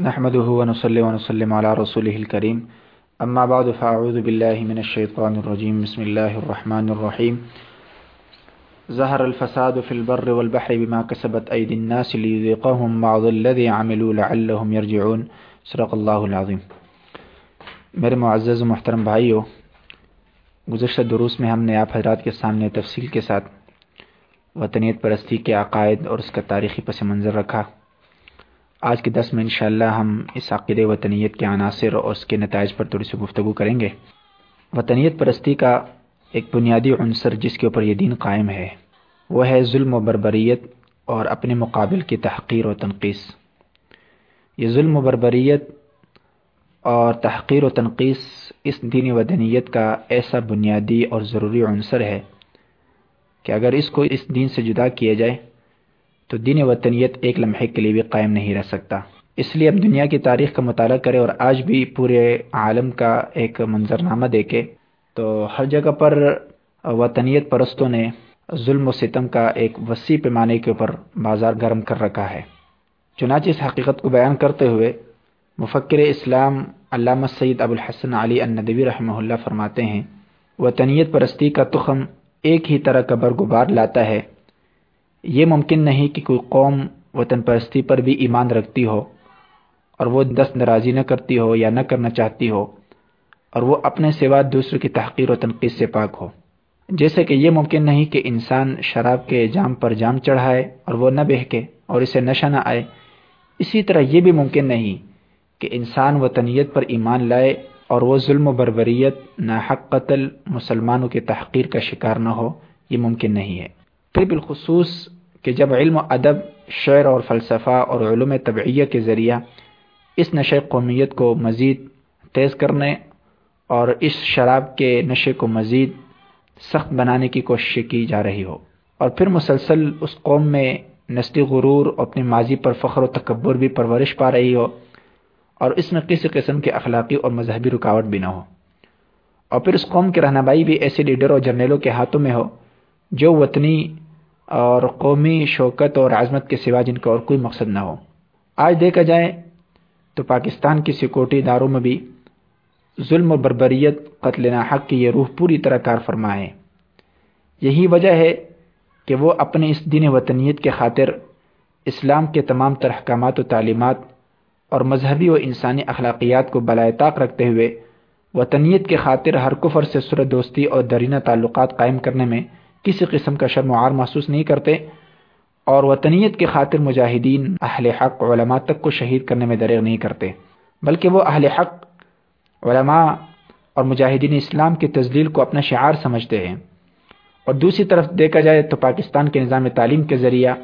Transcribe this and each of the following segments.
نحمده ونصلي ونسلم على رسوله الكريم. أما بعد، فأعوذ بالله من الشيطان الرجيم. بسم الله الرحمن الرحيم. ظهر الفساد في البر والبحر بما كسبت أيدي الناس ليذيقهم بعض الذي عملوا لعلهم يرجعون. صدق اللہ العظیم میرے معزز و محترم بھائیو، گزشتہ دروس میں ہم نے آپ حضرات کے سامنے تفصیل کے ساتھ وطنیت پرستی کے عقائد اور اس کا تاریخی پس منظر رکھا۔ آج کے دس میں انشاءاللہ ہم اس عقید وطنیت کے عناصر اور اس کے نتائج پر تھوڑی سی گفتگو کریں گے۔ وطنیت پرستی کا ایک بنیادی عنصر جس کے اوپر یہ دین قائم ہے، وہ ہے ظلم و بربریت اور اپنے مقابل کی تحقیر و تنقیص یہ ظلم و بربریت اور تحقیر و تنقیص اس دین وطنیت کا ایسا بنیادی اور ضروری عنصر ہے کہ اگر اس کو اس دین سے جدا کیا جائے تو دین وطنیت ایک لمحے کے لیے بھی قائم نہیں رہ سکتا۔ اس لیے اب دنیا کی تاریخ کا مطالعہ کرے اور آج بھی پورے عالم کا ایک منظرنامہ دیکھے تو ہر جگہ پر وطنیت پرستوں نے ظلم و ستم کا ایک وسیع پیمانے کے اوپر بازار گرم کر رکھا ہے۔ چنانچہ اس حقیقت کو بیان کرتے ہوئے مفکر اسلام علامہ سید ابو الحسن علی الندوی رحمہ اللہ فرماتے ہیں، وطنیت پرستی کا تخم ایک ہی طرح کا برگبار لاتا ہے۔ یہ ممکن نہیں کہ کوئی قوم وطن پرستی پر بھی ایمان رکھتی ہو اور وہ دست نرازی نہ کرتی ہو یا نہ کرنا چاہتی ہو اور وہ اپنے سوا دوسروں کی تحقیر و تنقید سے پاک ہو۔ جیسے کہ یہ ممکن نہیں کہ انسان شراب کے جام پر جام چڑھائے اور وہ نہ بہکے اور اسے نشہ نہ آئے۔ اسی طرح یہ بھی ممکن نہیں کہ انسان وطنیت پر ایمان لائے اور وہ ظلم و بربریت ناحق قتل مسلمانوں کی تحقیر کا شکار نہ ہو۔ یہ ممکن نہیں ہے۔ پھر بالخصوص کہ جب علم و ادب، شعر اور فلسفہ اور علوم طبعیہ کے ذریعہ اس نشے قومیت کو مزید تیز کرنے اور اس شراب کے نشے کو مزید سخت بنانے کی کوشش کی جا رہی ہو اور پھر مسلسل اس قوم میں نسلی غرور اور اپنے ماضی پر فخر و تکبر بھی پرورش پا رہی ہو اور اس میں کسی قسم کے اخلاقی اور مذہبی رکاوٹ بھی نہ ہو اور پھر اس قوم کی رہنمائی بھی ایسے لیڈر اور جرنیلوں کے ہاتھوں میں ہو جو وطنی اور قومی شوکت اور عظمت کے سوا جن کا اور کوئی مقصد نہ ہو۔ آج دیکھا جائے تو پاکستان کی سیکورٹی اداروں میں بھی ظلم و بربریت، قتل ناحق کی یہ روح پوری طرح کار فرما ہے۔ یہی وجہ ہے کہ وہ اپنے اس دین وطنیت کے خاطر اسلام کے تمام تر احکامات و تعلیمات اور مذہبی و انسانی اخلاقیات کو بلائے طاق رکھتے ہوئے وطنیت کے خاطر ہر کفر سے سر دوستی اور درینہ تعلقات قائم کرنے میں کسی قسم کا شرم و عار محسوس نہیں کرتے اور وطنیت کے خاطر مجاہدین اہل حق علماء تک کو شہید کرنے میں دریغ نہیں کرتے، بلکہ وہ اہل حق علماء اور مجاہدین اسلام کی تزلیل کو اپنا شعار سمجھتے ہیں۔ اور دوسری طرف دیکھا جائے تو پاکستان کے نظام تعلیم کے ذریعہ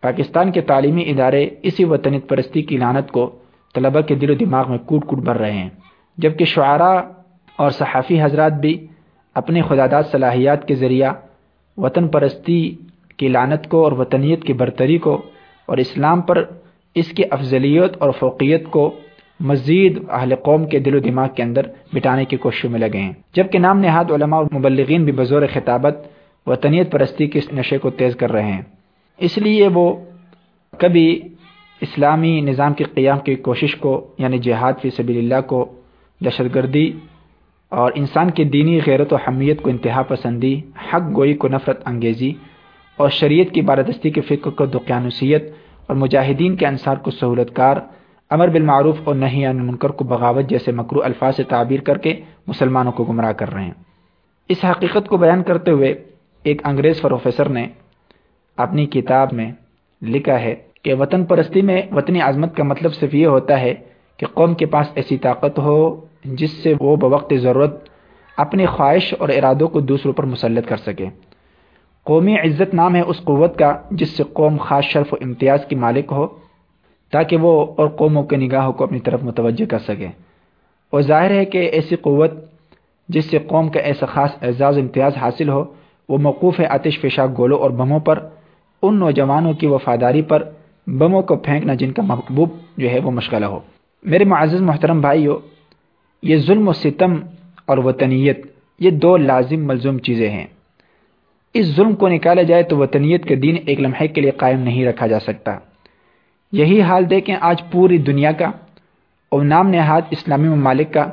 پاکستان کے تعلیمی ادارے اسی وطنیت پرستی کی لانت کو طلبہ کے دل و دماغ میں کوٹ کوٹ بھر رہے ہیں، جبکہ شعراء اور صحافی حضرات بھی اپنی خداداد صلاحیات کے ذریعہ وطن پرستی کی لانت کو اور وطنیت کی برتری کو اور اسلام پر اس کی افضلیت اور فوقیت کو مزید اہل قوم کے دل و دماغ کے اندر بٹانے کی کوششوں میں لگے ہیں۔ جبکہ نام نہاد علماء اور مبلغین بھی بزور خطابت وطنیت پرستی کے نشے کو تیز کر رہے ہیں۔ اس لیے وہ کبھی اسلامی نظام کے قیام کی کوشش کو یعنی جہاد فی سبیل اللہ کو دہشت گردی اور انسان کی دینی غیرت و حمیت کو انتہا پسندی، حق گوئی کو نفرت انگیزی اور شریعت کی بارادستی کے فکر کو دقیانوسیت اور مجاہدین کے انصار کو سہولت کار امر بالمعروف اور نہیں منکر کو بغاوت جیسے مکرو الفاظ سے تعبیر کر کے مسلمانوں کو گمراہ کر رہے ہیں۔ اس حقیقت کو بیان کرتے ہوئے ایک انگریز پروفیسر نے اپنی کتاب میں لکھا ہے کہ وطن پرستی میں وطنی عظمت کا مطلب صرف یہ ہوتا ہے کہ قوم کے پاس ایسی طاقت ہو جس سے وہ بوقت ضرورت اپنی خواہش اور ارادوں کو دوسروں پر مسلط کر سکے۔ قومی عزت نام ہے اس قوت کا جس سے قوم خاص شرف و امتیاز کی مالک ہو، تاکہ وہ اور قوموں کے نگاہوں کو اپنی طرف متوجہ کر سکے۔ اور ظاہر ہے کہ ایسی قوت جس سے قوم کا ایسا خاص اعزاز و امتیاز حاصل ہو، وہ موقوف ہے آتش فشاک گولوں اور بموں پر، ان نوجوانوں کی وفاداری پر، بموں کو پھینکنا جن کا محبوب جو ہے وہ مشغلہ ہو۔ میرے معزز محترم بھائی یہ ظلم و ستم اور وطنیت، یہ دو لازم ملزوم چیزیں ہیں۔ اس ظلم کو نکالا جائے تو وطنیت کے دین ایک لمحے کے لیے قائم نہیں رکھا جا سکتا۔ یہی حال دیکھیں آج پوری دنیا کا اور نام نہاد اسلامی ممالک کا،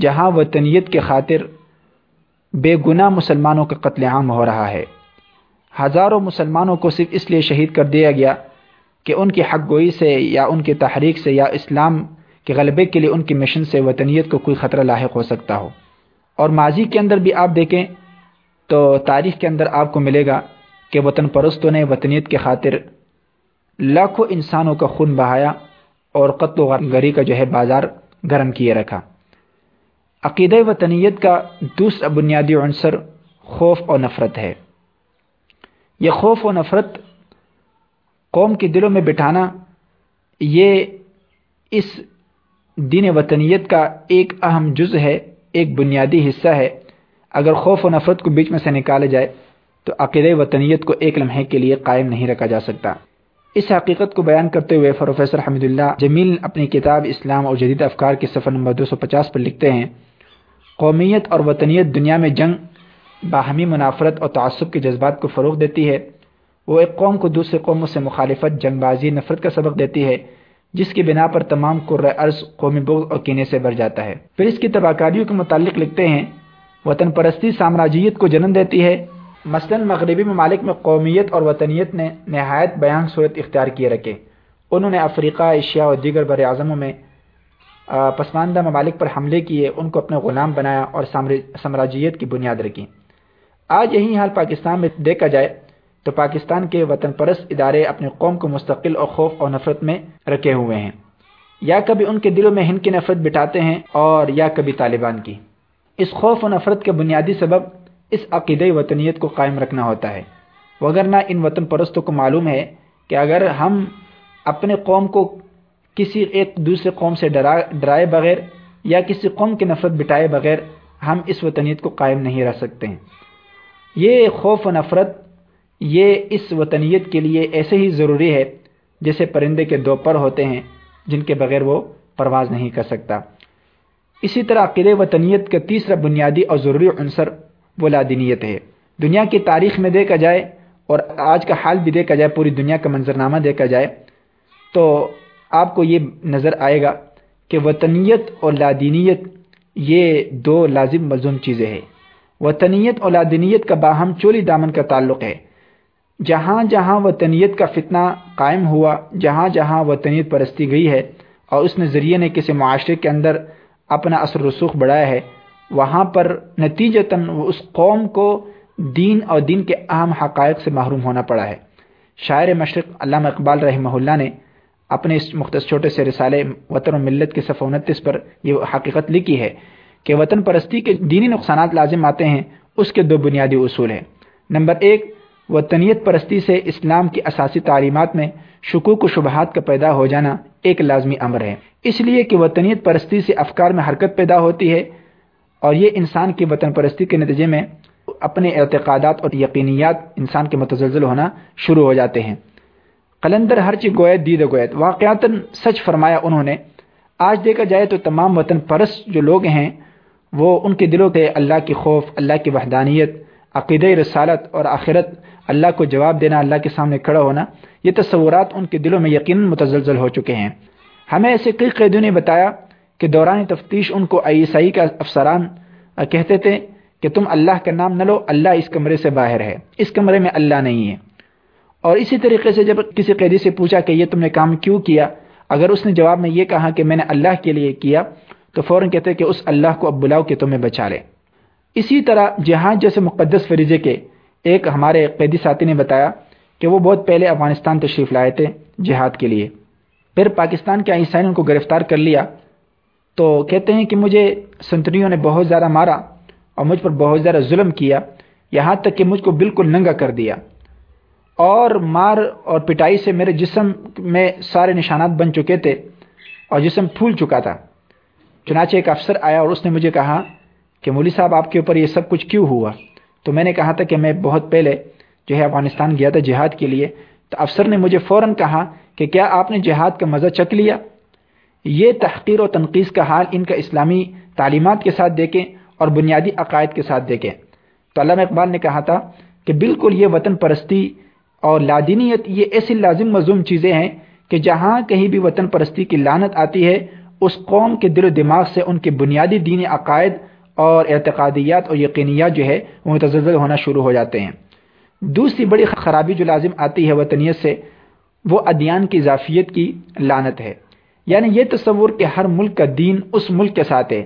جہاں وطنیت کے خاطر بے گناہ مسلمانوں کا قتل عام ہو رہا ہے۔ ہزاروں مسلمانوں کو صرف اس لیے شہید کر دیا گیا کہ ان کی حق گوئی سے یا ان کی تحریک سے یا اسلام کے غلبے کے لیے ان کی مشن سے وطنیت کو کوئی خطرہ لاحق ہو سکتا ہو۔ اور ماضی کے اندر بھی آپ دیکھیں تو تاریخ کے اندر آپ کو ملے گا کہ وطن پرستوں نے وطنیت کے خاطر لاکھوں انسانوں کا خون بہایا اور قتل و غری کا جو ہے بازار گرم کیے رکھا۔ عقیدہ وطنیت کا دوسرا بنیادی عنصر خوف اور نفرت ہے۔ یہ خوف و نفرت قوم کے دلوں میں بٹھانا یہ اس دین وطنیت کا ایک اہم جز ہے، ایک بنیادی حصہ ہے۔ اگر خوف و نفرت کو بیچ میں سے نکالا جائے، تو عقیدہ وطنیت کو ایک لمحے کے لیے قائم نہیں رکھا جا سکتا۔ اس حقیقت کو بیان کرتے ہوئے پروفیسر حمد اللہ جمیل اپنی کتاب اسلام اور جدید افکار کے صفحہ نمبر دو سو پچاس پر لکھتے ہیں، قومیت اور وطنیت دنیا میں جنگ، باہمی منافرت اور تعصب کے جذبات کو فروغ دیتی ہے۔ وہ ایک قوم کو دوسرے قوموں سے مخالفت، جنگ بازی، نفرت کا سبق دیتی ہے۔ جس کی بنا پر تمام ارض قومی بغض اور کینے سے بڑھ جاتا ہے۔ پھر اس کی تباہ کاریوں کے متعلق لکھتے ہیں، وطن پرستی سامراجیت کو جنم دیتی ہے۔ مثلا مغربی ممالک میں قومیت اور وطنیت نے نہایت بیان صورت اختیار کیے رکھے۔ انہوں نے افریقہ، ایشیا اور دیگر بر اعظموں میں پسماندہ ممالک پر حملے کیے، ان کو اپنے غلام بنایا اور سامراجیت کی بنیاد رکھی۔ آج یہی حال پاکستان میں دیکھا جائے تو پاکستان کے وطن پرست ادارے اپنے قوم کو مستقل اور خوف اور نفرت میں رکھے ہوئے ہیں۔ یا کبھی ان کے دلوں میں ہند کی نفرت بٹاتے ہیں اور یا کبھی طالبان کی۔ اس خوف و نفرت کے بنیادی سبب اس عقیدۂ وطنیت کو قائم رکھنا ہوتا ہے۔ وغیرہ ان وطن پرستوں کو معلوم ہے کہ اگر ہم اپنے قوم کو کسی ایک دوسرے قوم سے ڈرا ڈرائے بغیر یا کسی قوم کی نفرت بٹائے بغیر ہم اس وطنیت کو قائم نہیں رہ سکتے ہیں۔ یہ خوف و نفرت یہ اس وطنیت کے لیے ایسے ہی ضروری ہے جیسے پرندے کے دو پر ہوتے ہیں، جن کے بغیر وہ پرواز نہیں کر سکتا۔ اسی طرح عقید وطنیت کا تیسرا بنیادی اور ضروری عنصر وہ لادینیت ہے۔ دنیا کی تاریخ میں دیکھا جائے اور آج کا حال بھی دیکھا جائے، پوری دنیا کا منظرنامہ دیکھا جائے، تو آپ کو یہ نظر آئے گا کہ وطنیت اور لادینیت یہ دو لازم ملزوم چیزیں ہیں۔ وطنیت اور لادینیت کا باہم چولی دامن کا تعلق ہے۔ جہاں جہاں وطنیت کا فتنہ قائم ہوا، جہاں جہاں وطنیت پرستی گئی ہے اور اس نظریے نے کسی معاشرے کے اندر اپنا اثر رسوخ بڑھایا ہے، وہاں پر نتیجتاً اس قوم کو دین اور دین کے اہم حقائق سے محروم ہونا پڑا ہے۔ شاعر مشرق علامہ اقبال رحمہ اللہ نے اپنے اس مختص چھوٹے سے رسالے وطن و ملت کے صفحہ انتیس پر یہ حقیقت لکھی ہے کہ وطن پرستی کے دینی نقصانات لازم آتے ہیں، اس کے دو بنیادی اصول ہیں۔ نمبر ایک وطنیت پرستی سے اسلام کی اساسی تعلیمات میں شکوک و شبہات کا پیدا ہو جانا ایک لازمی امر ہے۔ اس لیے کہ وطنیت پرستی سے افکار میں حرکت پیدا ہوتی ہے اور یہ انسان کی وطن پرستی کے نتیجے میں اپنے اعتقادات اور یقینیات انسان کے متزلزل ہونا شروع ہو جاتے ہیں۔ قلندر ہر چیز گویت دید گویت واقعات سچ فرمایا انہوں نے، آج دیکھا جائے تو تمام وطن پرست جو لوگ ہیں، وہ ان کے دلوں کے اللہ کی خوف، اللہ کی وحدانیت، عقیدہ رسالت اور آخرت اللہ کو جواب دینا، اللہ کے سامنے کھڑا ہونا، یہ تصورات ان کے دلوں میں یقیناً متزلزل ہو چکے ہیں۔ ہمیں ایسے کئی قیدیوں نے بتایا کہ دوران تفتیش ان کو آئی ایس آئی کا افسران کہتے تھے کہ تم اللہ کا نام نہ لو، اللہ اس کمرے سے باہر ہے۔ اس کمرے میں اللہ نہیں ہے۔ اور اسی طریقے سے جب کسی قیدی سے پوچھا کہ یہ تم نے کام کیوں کیا، اگر اس نے جواب میں یہ کہا کہ میں نے اللہ کے لیے کیا، تو فوراً کہتے کہ اس اللہ کو اب بلاؤ کہ تمہیں بچا لے۔ اسی طرح جہاں جیسے مقدس فریضے کے ایک ہمارے قیدی ساتھی نے بتایا کہ وہ بہت پہلے افغانستان تشریف لائے تھے جہاد کے لیے۔ پھر پاکستان کے عیسائی نے ان کو گرفتار کر لیا۔ تو کہتے ہیں کہ مجھے سنتریوں نے بہت زیادہ مارا اور مجھ پر بہت زیادہ ظلم کیا، یہاں تک کہ مجھ کو بالکل ننگا کر دیا۔ اور مار اور پٹائی سے میرے جسم میں سارے نشانات بن چکے تھے اور جسم پھول چکا تھا۔ چنانچہ ایک افسر آیا اور اس نے مجھے کہا کہ مولی صاحب، آپ کے اوپر یہ سب کچھ کیوں ہوا؟ تو میں نے کہا تھا کہ میں بہت پہلے جو ہے افغانستان گیا تھا جہاد کے لیے، تو افسر نے مجھے فوراً کہا کہ کیا آپ نے جہاد کا مزہ چک لیا؟ یہ تحقیر و تنقید کا حال ان کا اسلامی تعلیمات کے ساتھ دیکھیں اور بنیادی عقائد کے ساتھ دیکھیں۔ تو علامہ اقبال نے کہا تھا کہ بالکل یہ وطن پرستی اور لادینیت، یہ ایسی لازم مضوم چیزیں ہیں کہ جہاں کہیں بھی وطن پرستی کی لانت آتی ہے، اس قوم کے دل و دماغ سے ان کے بنیادی دینی عقائد اور اعتقادیات اور یقینیات جو ہے وہ متزلزل ہونا شروع ہو جاتے ہیں۔ دوسری بڑی خرابی جو لازم آتی ہے وطنیت سے وہ ادیان کی اضافیت کی لانت ہے۔ یعنی یہ تصور کہ ہر ملک کا دین اس ملک کے ساتھ ہے۔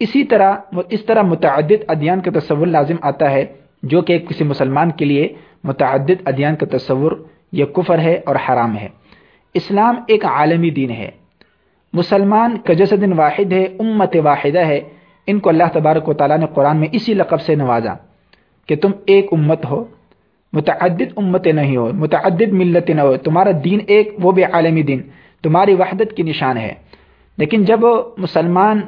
اسی طرح اس طرح متعدد ادیان کا تصور لازم آتا ہے جو کہ کسی مسلمان کے لیے متعدد ادیان کا تصور یہ کفر ہے اور حرام ہے۔ اسلام ایک عالمی دین ہے۔ مسلمان کا جسد واحد ہے، امت واحدہ ہے۔ ان کو اللہ تبارک و تعالیٰ نے قرآن میں اسی لقب سے نوازا کہ تم ایک امت ہو، متعدد امتیں نہیں ہو، متعدد ملتیں نہ ہو، تمہارا دین ایک، وہ بھی عالمی دین، تمہاری وحدت کی نشان ہے۔ لیکن جب مسلمان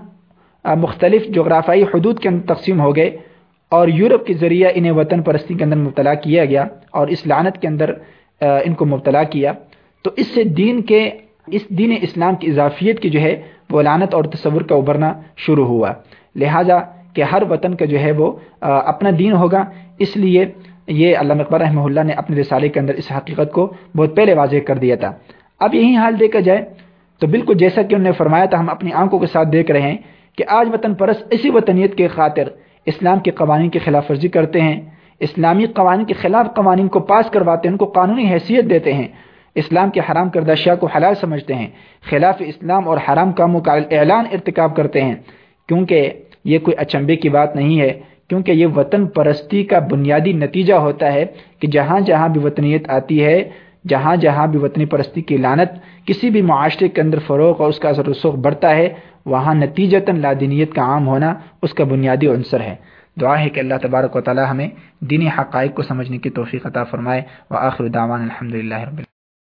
مختلف جغرافائی حدود کے اندر تقسیم ہو گئے اور یورپ کے ذریعہ انہیں وطن پرستی کے اندر مبتلا کیا گیا اور اس لعنت کے اندر ان کو مبتلا کیا، تو اس سے دین کے، اس دین اسلام کی اضافیت کی جو ہے، وہ لعنت اور تصور کا ابھرنا شروع ہوا۔ لہٰذا کہ ہر وطن کا جو ہے وہ اپنا دین ہوگا۔ اس لیے یہ علامہ اقبال رحمہ اللہ نے اپنے رسالے کے اندر اس حقیقت کو بہت پہلے واضح کر دیا تھا۔ اب یہی حال دیکھا جائے تو بالکل جیسا کہ انہوں نے فرمایا تھا، ہم اپنی آنکھوں کے ساتھ دیکھ رہے ہیں کہ آج وطن پرس اسی وطنیت کے خاطر اسلام کے قوانین کی خلاف ورزی کرتے ہیں۔ اسلامی قوانین کے خلاف قوانین کو پاس کرواتے ہیں، ان کو قانونی حیثیت دیتے ہیں۔ اسلام کے حرام کردہ اشیاء کو حلال سمجھتے ہیں۔ خلاف اسلام اور حرام کاموں کا اعلان ارتکاب کرتے ہیں۔ کیونکہ یہ کوئی اچمبے کی بات نہیں ہے، کیونکہ یہ وطن پرستی کا بنیادی نتیجہ ہوتا ہے کہ جہاں جہاں بھی وطنیت آتی ہے، جہاں جہاں بھی وطنی پرستی کی لانت کسی بھی معاشرے کے اندر فروغ اور اس کا اثر رسوخ بڑھتا ہے، وہاں نتیجتاً لادینیت کا عام ہونا اس کا بنیادی عنصر ہے۔ دعا ہے کہ اللہ تبارک و تعالی ہمیں دینی حقائق کو سمجھنے کی توفیق عطا فرمائے۔ وآخر دعوان الحمد للہ رب